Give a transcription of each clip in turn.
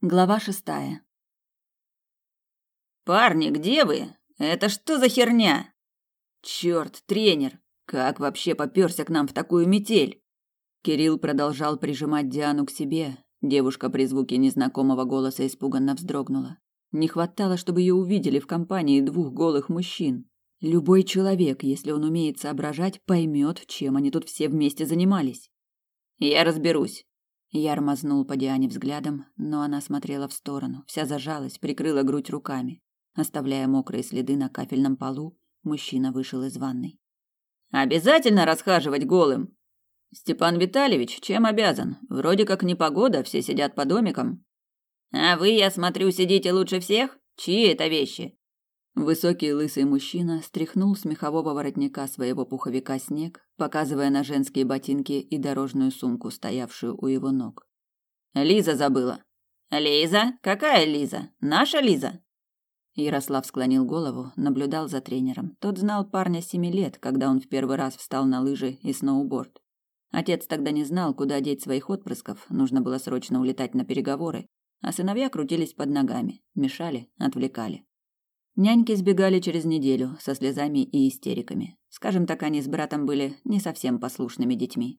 Глава шестая. Парни, где вы? Это что за херня? Черт, тренер, как вообще попёрся к нам в такую метель? Кирилл продолжал прижимать Диану к себе. Девушка при звуке незнакомого голоса испуганно вздрогнула. Не хватало, чтобы ее увидели в компании двух голых мужчин. Любой человек, если он умеет соображать, поймет, чем они тут все вместе занимались. Я разберусь. Яр мазнул по Диане взглядом, но она смотрела в сторону, вся зажалась, прикрыла грудь руками. Оставляя мокрые следы на кафельном полу, мужчина вышел из ванной. «Обязательно расхаживать голым?» «Степан Витальевич, чем обязан? Вроде как непогода, все сидят по домикам». «А вы, я смотрю, сидите лучше всех? Чьи это вещи?» Высокий лысый мужчина стряхнул с мехового воротника своего пуховика снег, показывая на женские ботинки и дорожную сумку, стоявшую у его ног. Лиза забыла. Лиза? Какая Лиза? Наша Лиза? Ярослав склонил голову, наблюдал за тренером. Тот знал парня семи лет, когда он в первый раз встал на лыжи и сноуборд. Отец тогда не знал, куда деть своих отпрысков, нужно было срочно улетать на переговоры, а сыновья крутились под ногами, мешали, отвлекали. Няньки сбегали через неделю со слезами и истериками. Скажем так, они с братом были не совсем послушными детьми.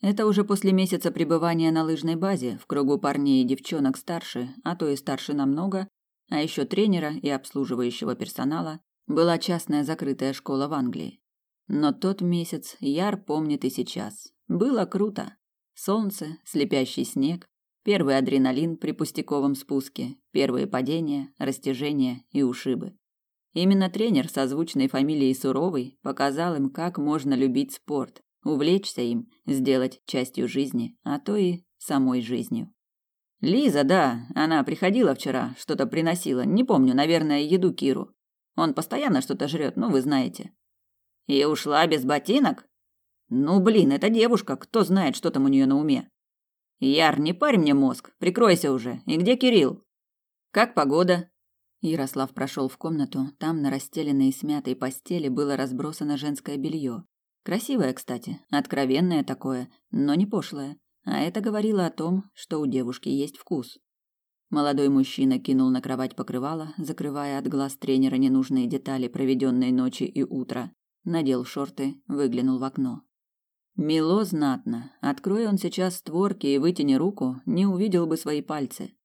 Это уже после месяца пребывания на лыжной базе в кругу парней и девчонок старше, а то и старше намного, а еще тренера и обслуживающего персонала, была частная закрытая школа в Англии. Но тот месяц Яр помнит и сейчас. Было круто. Солнце, слепящий снег, Первый адреналин при пустяковом спуске, первые падения, растяжения и ушибы. Именно тренер со звучной фамилией Суровый показал им, как можно любить спорт, увлечься им, сделать частью жизни, а то и самой жизнью. Лиза, да, она приходила вчера, что-то приносила, не помню, наверное, еду Киру. Он постоянно что-то жрет, ну вы знаете. И ушла без ботинок? Ну, блин, это девушка, кто знает, что там у нее на уме. Яр, не парь мне мозг, прикройся уже. И где Кирилл? Как погода? Ярослав прошел в комнату. Там на расстеленной и смятой постели было разбросано женское белье. Красивое, кстати, откровенное такое, но не пошлое. А это говорило о том, что у девушки есть вкус. Молодой мужчина кинул на кровать покрывало, закрывая от глаз тренера ненужные детали проведенной ночи и утра. Надел шорты, выглянул в окно. Мило знатно. Открой он сейчас створки и вытяни руку, не увидел бы свои пальцы.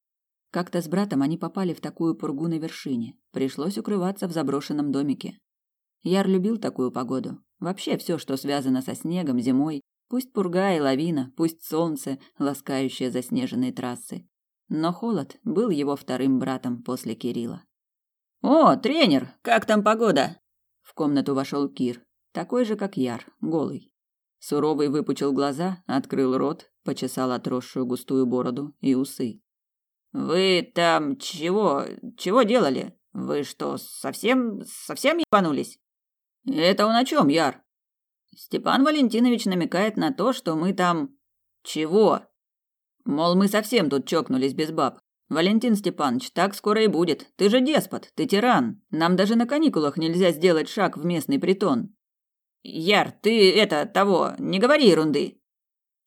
Как-то с братом они попали в такую пургу на вершине. Пришлось укрываться в заброшенном домике. Яр любил такую погоду. Вообще все, что связано со снегом, зимой. Пусть пурга и лавина, пусть солнце, ласкающее заснеженные трассы. Но холод был его вторым братом после Кирилла. «О, тренер, как там погода?» В комнату вошел Кир, такой же, как Яр, голый. Суровый выпучил глаза, открыл рот, почесал отросшую густую бороду и усы. Вы там чего? Чего делали? Вы что, совсем совсем ебанулись? Это он о чем, Яр? Степан Валентинович намекает на то, что мы там чего? Мол, мы совсем тут чокнулись без баб. Валентин Степанович, так скоро и будет. Ты же деспот, ты тиран. Нам даже на каникулах нельзя сделать шаг в местный притон. Яр, ты это того, не говори ерунды.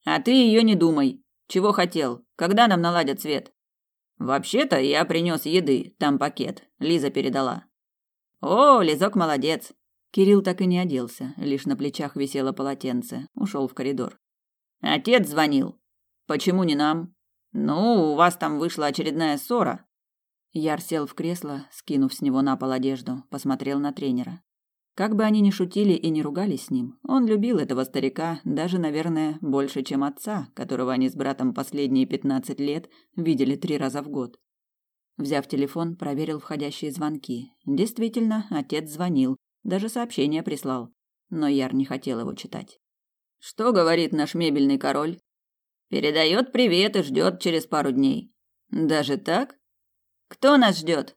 А ты ее не думай. Чего хотел? Когда нам наладят свет? Вообще-то я принес еды, там пакет. Лиза передала. О, Лизок молодец. Кирилл так и не оделся, лишь на плечах висело полотенце. Ушел в коридор. Отец звонил. Почему не нам? Ну, у вас там вышла очередная ссора. Яр сел в кресло, скинув с него на пол одежду, посмотрел на тренера. Как бы они ни шутили и не ругались с ним, он любил этого старика, даже, наверное, больше, чем отца, которого они с братом последние пятнадцать лет видели три раза в год. Взяв телефон, проверил входящие звонки. Действительно, отец звонил, даже сообщение прислал. Но Яр не хотел его читать. «Что говорит наш мебельный король?» «Передает привет и ждет через пару дней». «Даже так?» «Кто нас ждет?»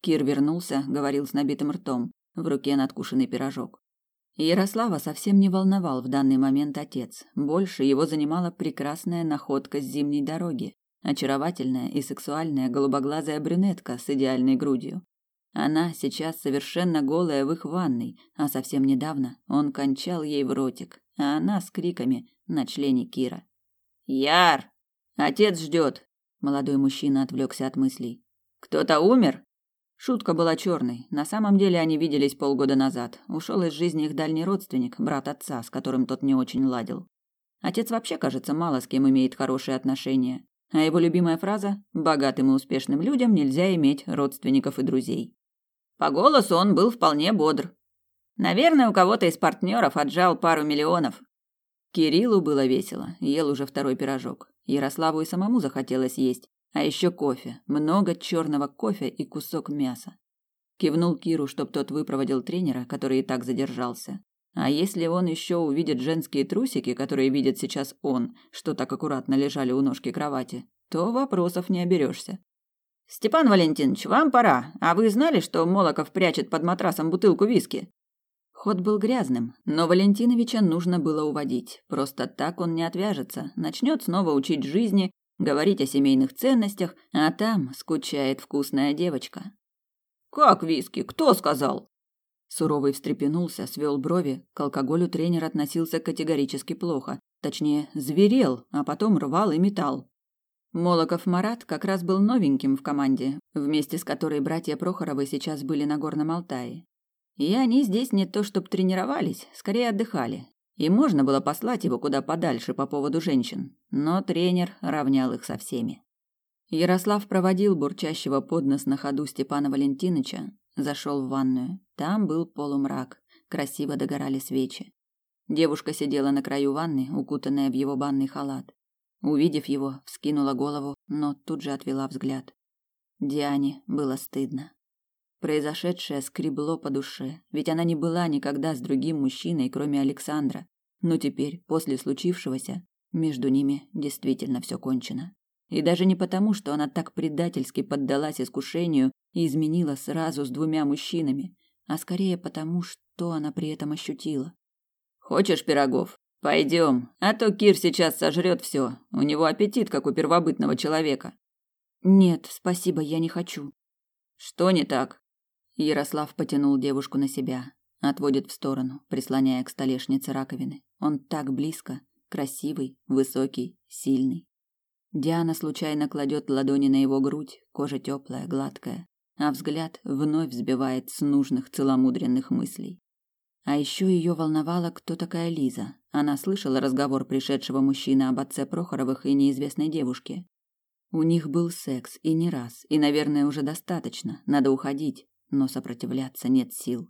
Кир вернулся, говорил с набитым ртом в руке надкушенный пирожок. Ярослава совсем не волновал в данный момент отец. Больше его занимала прекрасная находка с зимней дороги, очаровательная и сексуальная голубоглазая брюнетка с идеальной грудью. Она сейчас совершенно голая в их ванной, а совсем недавно он кончал ей в ротик, а она с криками на члене Кира. «Яр! Отец ждет! Молодой мужчина отвлекся от мыслей. Кто-то умер? Шутка была черной. На самом деле они виделись полгода назад. Ушел из жизни их дальний родственник, брат отца, с которым тот не очень ладил. Отец вообще, кажется, мало с кем имеет хорошие отношения. А его любимая фраза «богатым и успешным людям нельзя иметь родственников и друзей». По голосу он был вполне бодр. Наверное, у кого-то из партнеров отжал пару миллионов. Кириллу было весело, ел уже второй пирожок. Ярославу и самому захотелось есть, а еще кофе, много черного кофе и кусок мяса. Кивнул Киру, чтоб тот выпроводил тренера, который и так задержался. А если он еще увидит женские трусики, которые видит сейчас он, что так аккуратно лежали у ножки кровати, то вопросов не оберешься. Степан Валентинович, вам пора. А вы знали, что Молоков прячет под матрасом бутылку виски? Ход был грязным, но Валентиновича нужно было уводить. Просто так он не отвяжется, начнет снова учить жизни, говорить о семейных ценностях, а там скучает вкусная девочка. Как виски? Кто сказал? Суровый встрепенулся, свел брови. К алкоголю тренер относился категорически плохо. Точнее, зверел, а потом рвал и метал. Молоков Марат как раз был новеньким в команде, вместе с которой братья Прохоровы сейчас были на Горном Алтае. И они здесь не то чтоб тренировались, скорее отдыхали. И можно было послать его куда подальше по поводу женщин, но тренер равнял их со всеми. Ярослав проводил бурчащего под нос на ходу Степана Валентиновича, Зашел в ванную. Там был полумрак. Красиво догорали свечи. Девушка сидела на краю ванны, укутанная в его банный халат. Увидев его, вскинула голову, но тут же отвела взгляд. Диане было стыдно. Произошедшее скребло по душе, ведь она не была никогда с другим мужчиной, кроме Александра. Но теперь, после случившегося, между ними действительно все кончено. И даже не потому, что она так предательски поддалась искушению и изменила сразу с двумя мужчинами, а скорее потому, что она при этом ощутила. Хочешь пирогов? Пойдем, а то Кир сейчас сожрет все. У него аппетит, как у первобытного человека. Нет, спасибо, я не хочу. Что не так? Ярослав потянул девушку на себя, отводит в сторону, прислоняя к столешнице раковины. Он так близко, красивый, высокий, сильный. Диана случайно кладет ладони на его грудь, кожа теплая, гладкая, а взгляд вновь взбивает с нужных целомудренных мыслей. А еще ее волновало, кто такая Лиза. Она слышала разговор пришедшего мужчины об отце Прохоровых и неизвестной девушке. У них был секс, и не раз, и, наверное, уже достаточно. Надо уходить, но сопротивляться нет сил.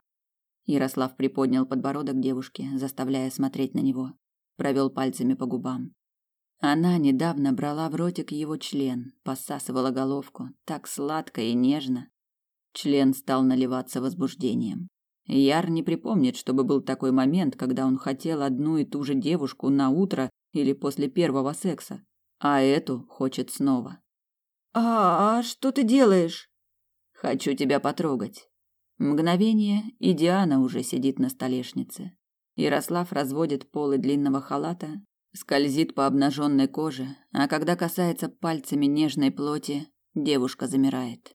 Ярослав приподнял подбородок девушки, заставляя смотреть на него. Провел пальцами по губам. Она недавно брала в ротик его член, посасывала головку, так сладко и нежно. Член стал наливаться возбуждением. Яр не припомнит, чтобы был такой момент, когда он хотел одну и ту же девушку на утро или после первого секса, а эту хочет снова. А, -а что ты делаешь? Хочу тебя потрогать. Мгновение, и Диана уже сидит на столешнице. Ярослав разводит полы длинного халата, скользит по обнаженной коже, а когда касается пальцами нежной плоти, девушка замирает.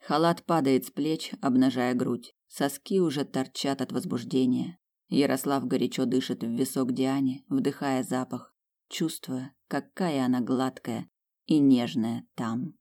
Халат падает с плеч, обнажая грудь. Соски уже торчат от возбуждения. Ярослав горячо дышит в висок Диане, вдыхая запах, чувствуя, какая она гладкая и нежная там.